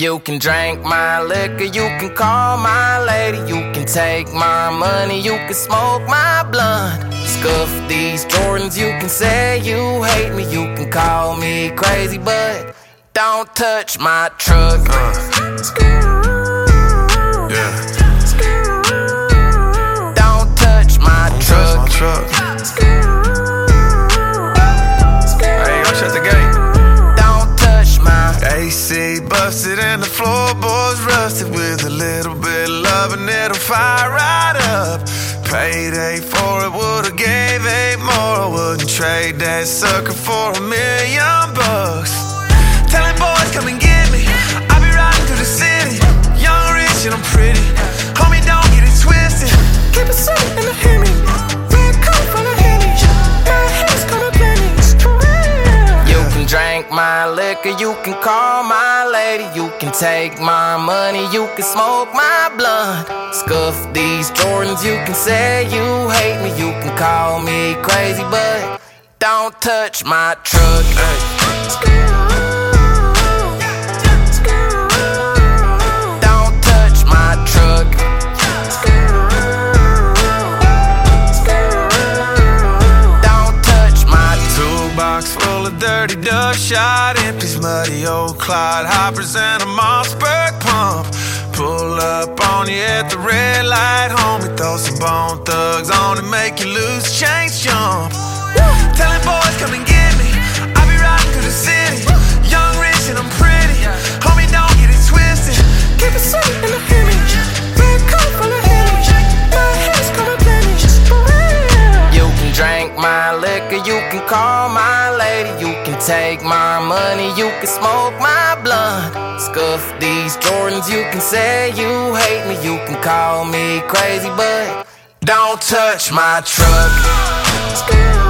You can drink my liquor, you can call my lady, you can take my money, you can smoke my blunt. Scuff these Jordans, you can say you hate me, you can call me crazy, but don't touch my truck. Uh. Yeah. And the floorboards rusted with a little bit of love and it'll fire right up. Payday for it would've gave eight more. Wouldn't trade that sucker for a million bucks. Telling boys come and get me. I be riding through the city, young, rich, and I'm pretty. Homie, don't get it twisted. Keep it simple in the Hemi. Red coat full of Henny. My head's gonna pennies. You can drink my liquor, you can call my lady, you can take my money, you can smoke my blunt. Scuff these Jordans, you can say you hate me, you can call me crazy, but don't touch my truck. Of dirty duck shot, empties muddy old Clyde hoppers and a Mossberg pump. Pull up on you at the red light, homie. Throw some bone thugs on and make you lose change jump. Telling boys come and get take my money, you can smoke my blunt. Scuff these Jordans, you can say you hate me, you can call me crazy, but don't touch my truck.